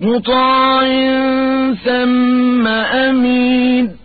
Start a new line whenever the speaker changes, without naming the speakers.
مطاع ثم أمين